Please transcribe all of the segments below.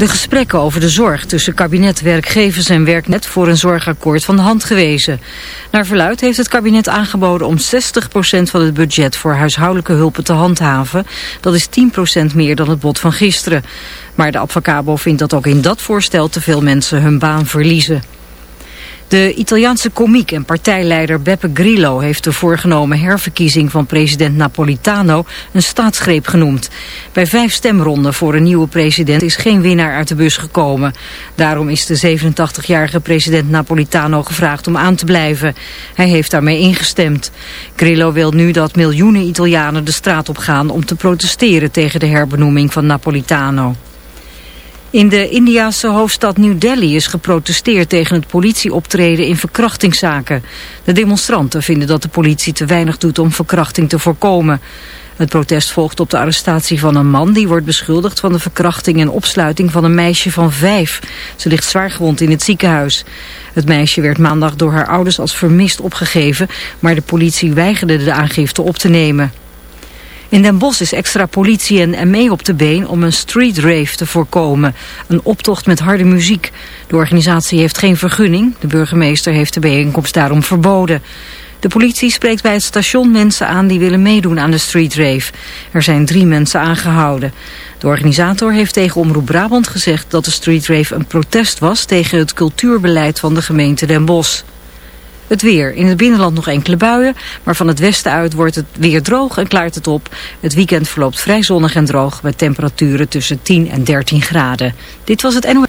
De gesprekken over de zorg tussen kabinet, werkgevers en werknet voor een zorgakkoord van de hand gewezen. Naar verluid heeft het kabinet aangeboden om 60% van het budget voor huishoudelijke hulpen te handhaven. Dat is 10% meer dan het bod van gisteren. Maar de Advocabo vindt dat ook in dat voorstel te veel mensen hun baan verliezen. De Italiaanse komiek en partijleider Beppe Grillo heeft de voorgenomen herverkiezing van president Napolitano een staatsgreep genoemd. Bij vijf stemronden voor een nieuwe president is geen winnaar uit de bus gekomen. Daarom is de 87-jarige president Napolitano gevraagd om aan te blijven. Hij heeft daarmee ingestemd. Grillo wil nu dat miljoenen Italianen de straat op gaan om te protesteren tegen de herbenoeming van Napolitano. In de Indiase hoofdstad New Delhi is geprotesteerd tegen het politieoptreden in verkrachtingszaken. De demonstranten vinden dat de politie te weinig doet om verkrachting te voorkomen. Het protest volgt op de arrestatie van een man die wordt beschuldigd van de verkrachting en opsluiting van een meisje van vijf. Ze ligt zwaargewond in het ziekenhuis. Het meisje werd maandag door haar ouders als vermist opgegeven, maar de politie weigerde de aangifte op te nemen. In Den Bosch is extra politie en ME op de been om een street rave te voorkomen. Een optocht met harde muziek. De organisatie heeft geen vergunning. De burgemeester heeft de bijeenkomst daarom verboden. De politie spreekt bij het station mensen aan die willen meedoen aan de street rave. Er zijn drie mensen aangehouden. De organisator heeft tegen Omroep Brabant gezegd dat de street rave een protest was tegen het cultuurbeleid van de gemeente Den Bosch. Het weer. In het binnenland nog enkele buien, maar van het westen uit wordt het weer droog en klaart het op. Het weekend verloopt vrij zonnig en droog met temperaturen tussen 10 en 13 graden. Dit was het NOS.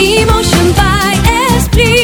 Emotion by Esprit.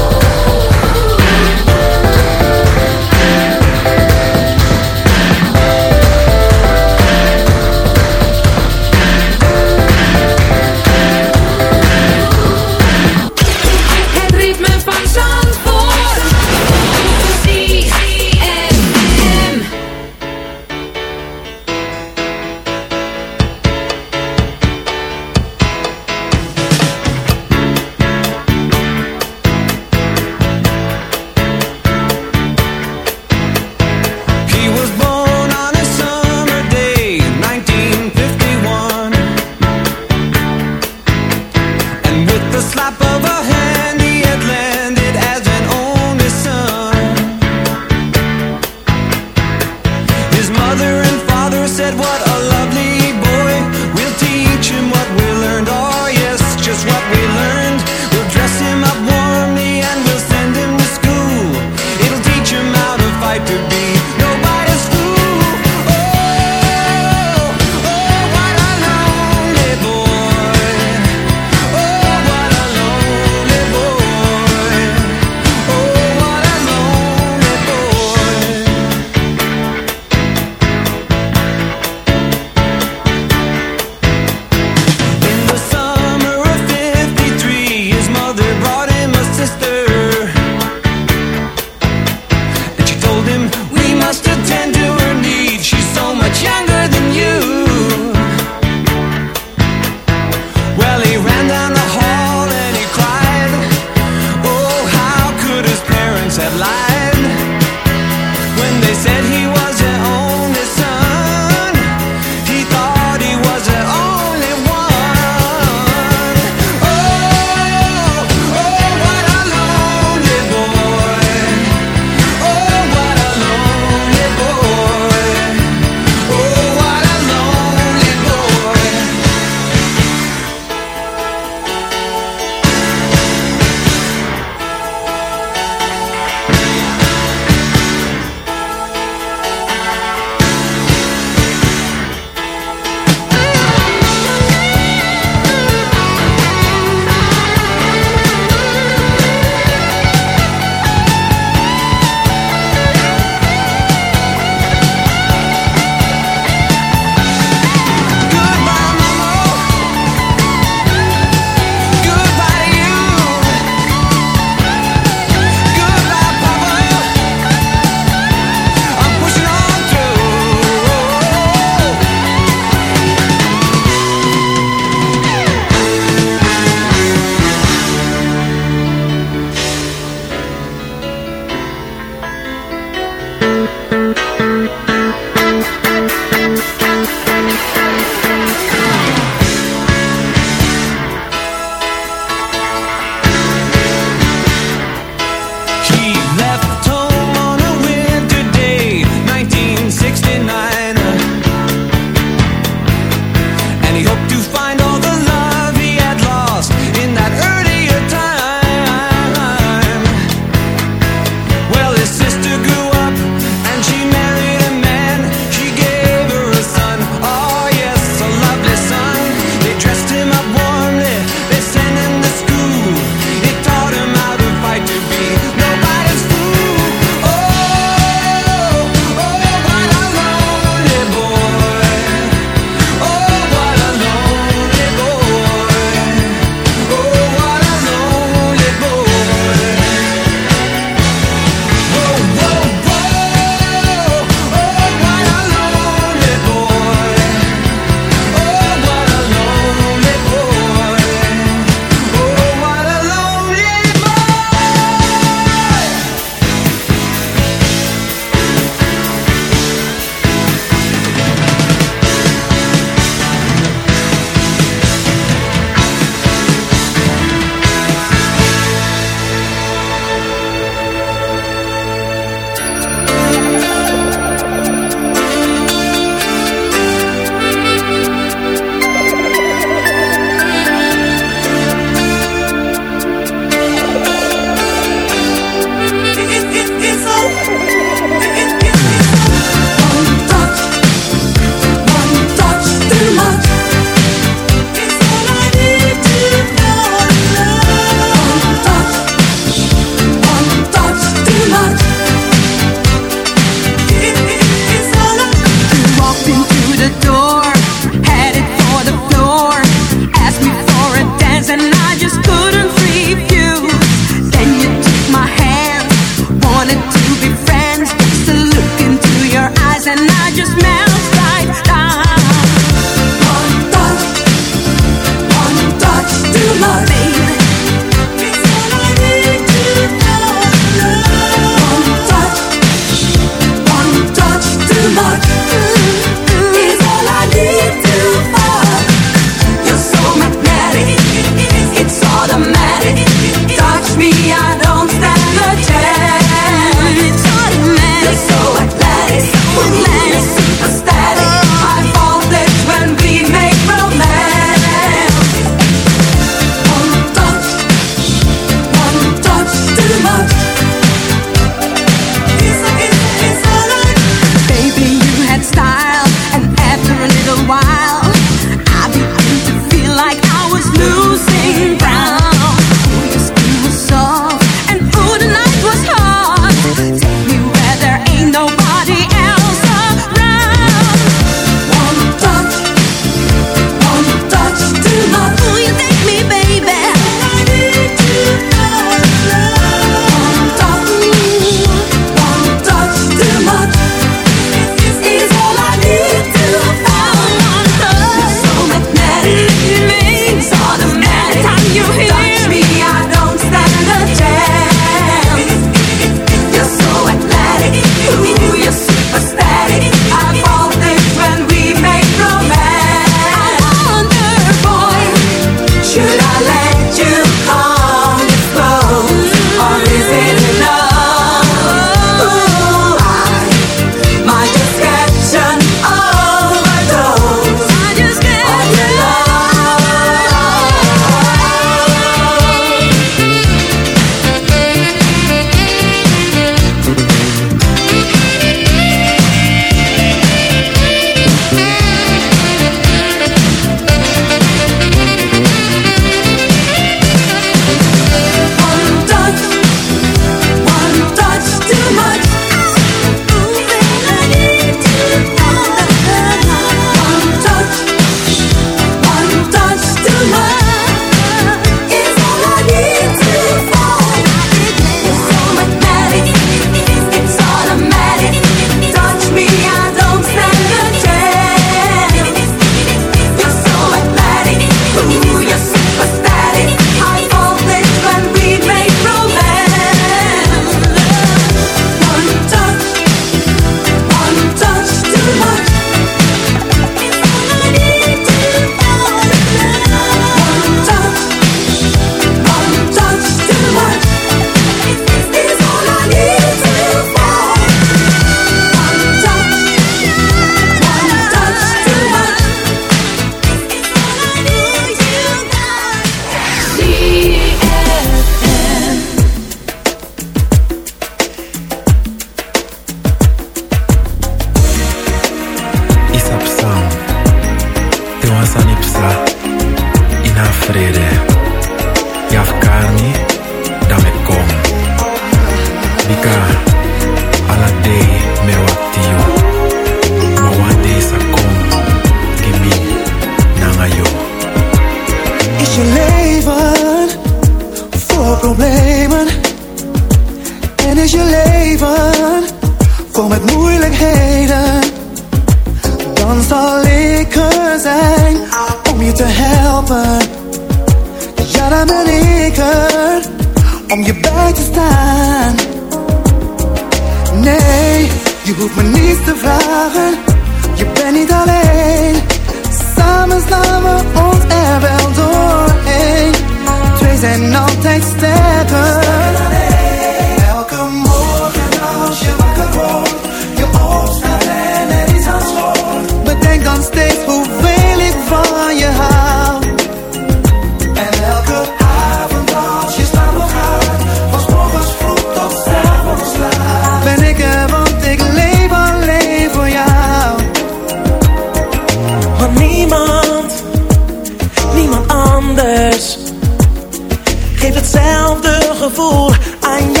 Hetzelfde gevoel aan.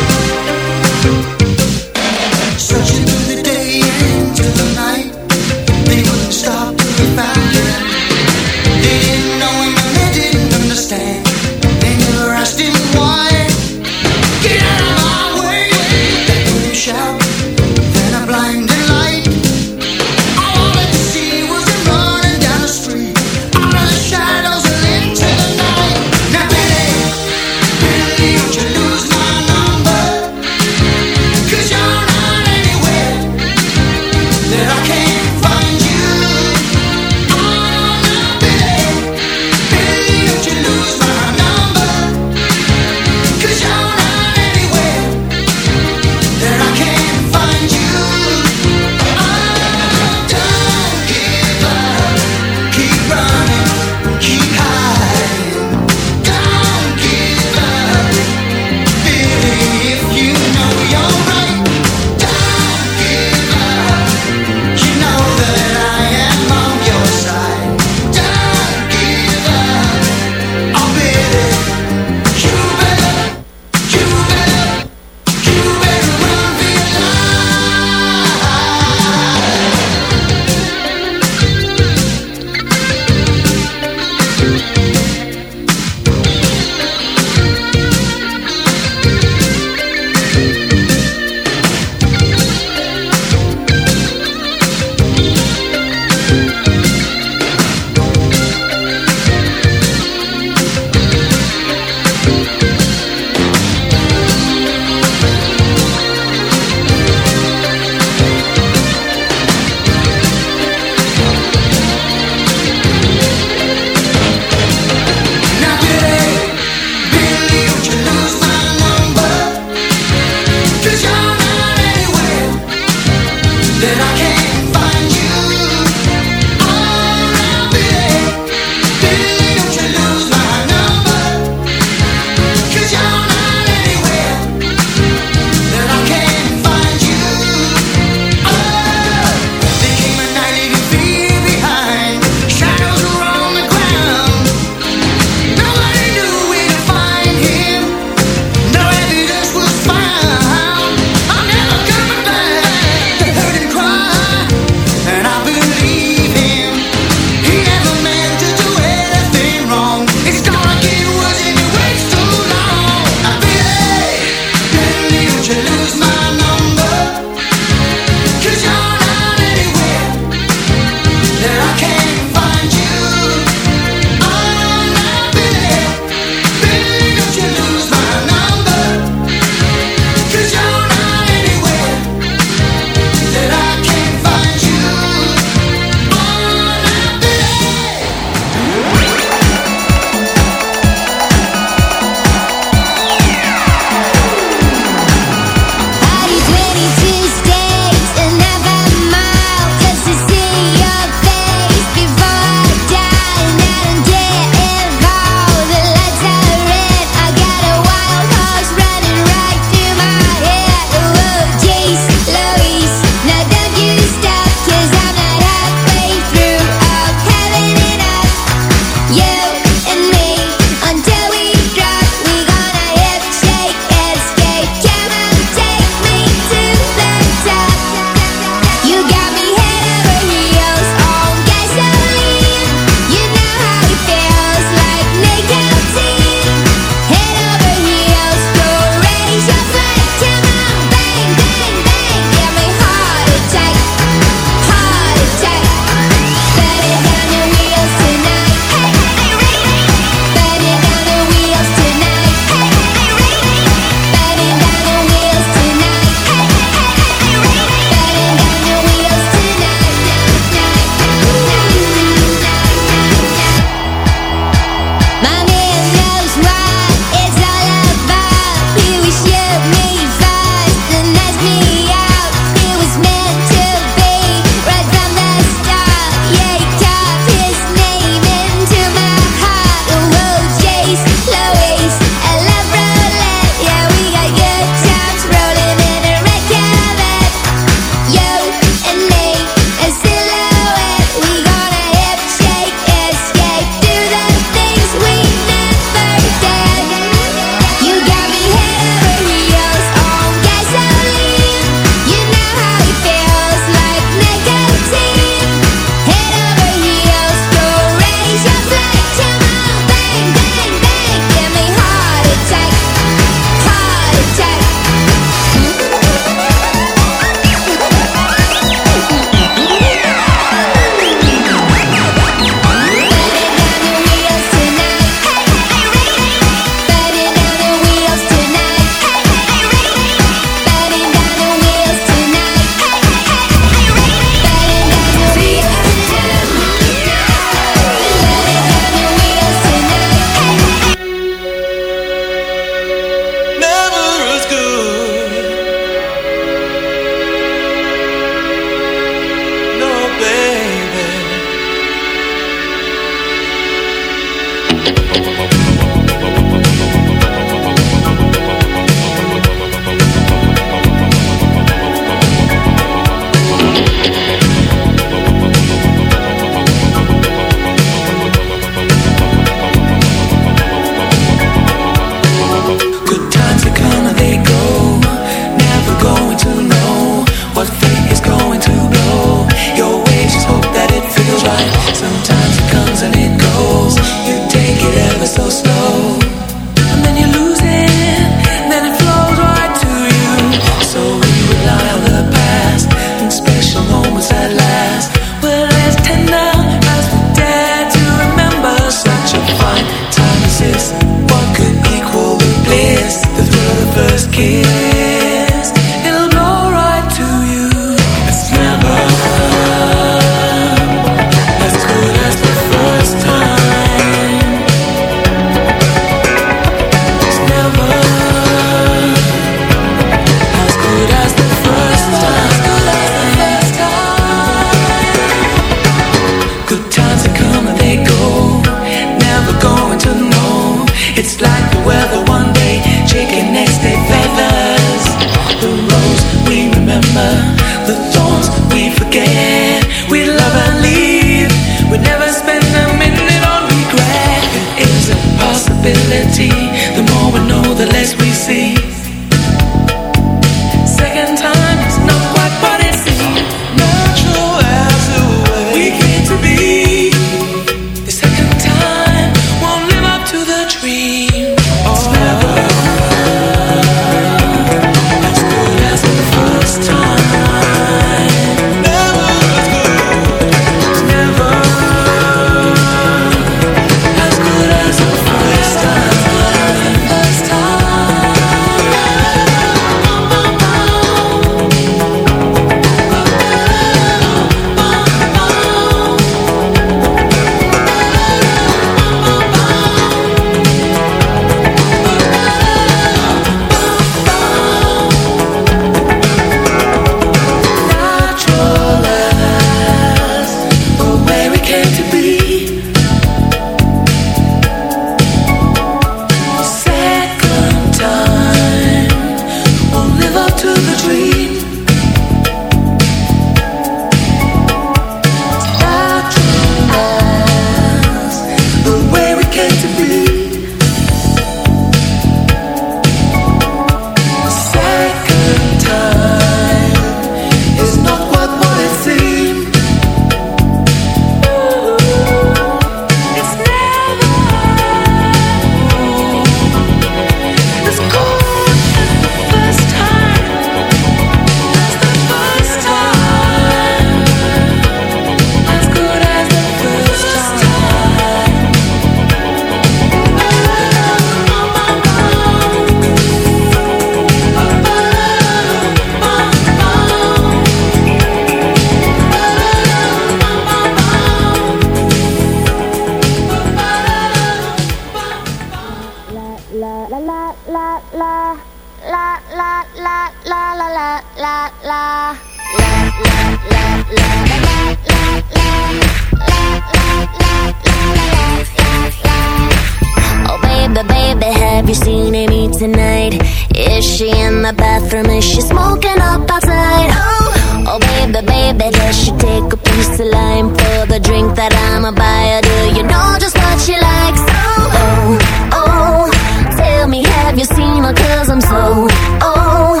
you seen Amy tonight? Is she in the bathroom? Is she smoking up outside? Oh, oh baby, baby, does she take a piece of lime for the drink that I'ma buy her? Do you know just what she likes? Oh, oh, oh, tell me, have you seen her? Cause I'm so, oh,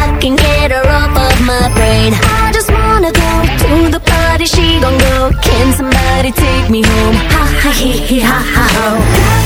I can get her off of my brain. I just wanna go to the party, she gon' go. Can somebody take me home? Ha ha he he ha ha ho.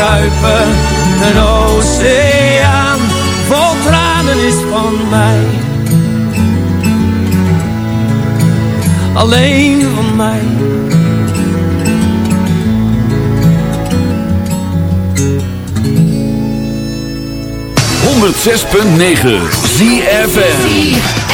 kruipen, een oceaan vol tranen is van mij. Alleen van mij. 106.9 ZFN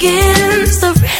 begins the